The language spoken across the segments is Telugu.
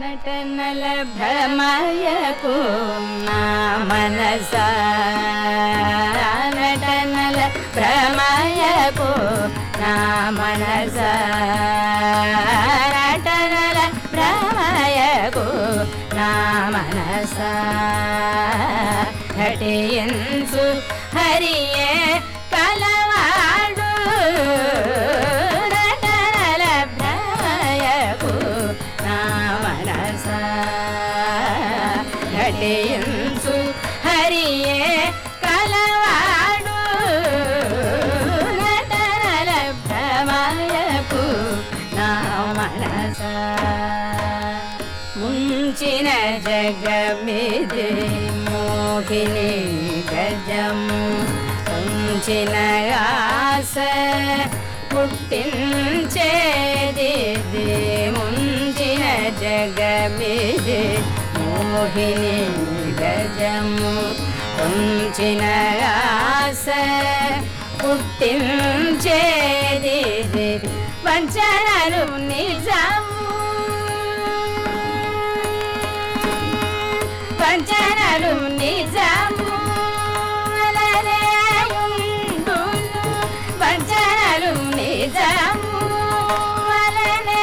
నటనల భ్రమయకు నా మనస నటనల భ్రమయకు నా మనస నటనల భ్రమయకు నా మనస ఘటించు హరియే ఘటించు హరియే కలవాడు నటనల భ్రమయకు నా మనస ముంచిన జగమిది మోహిని గజము ఉంచిన ఆశ పుట్టించేది వంచనలు నిజము. వంచనలు నిజము వంచనలు నిజము వలనే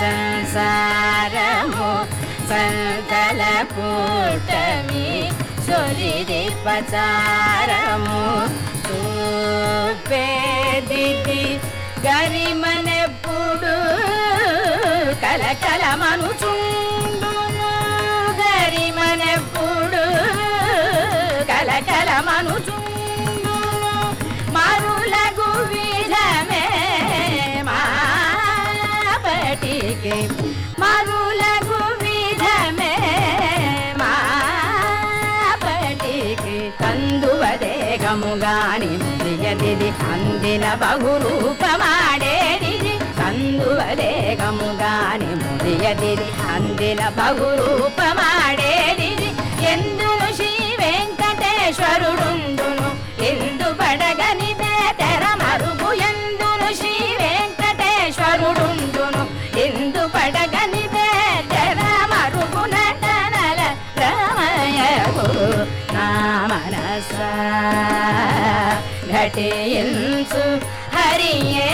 సంసారము సంతల కూటమి సొరిది పచారము. చూపేది గరిమనెప్పుడు కలకలమనుచుండును మాపటికి మరులగు విధమే మాపటికి కందువదేగముగాని మురియదిది అందిన బహురూపమాడేది కందువదేగముగాని మురియదిది అందిన బహురూపమాడేది నా మనస ఘటించు హరియే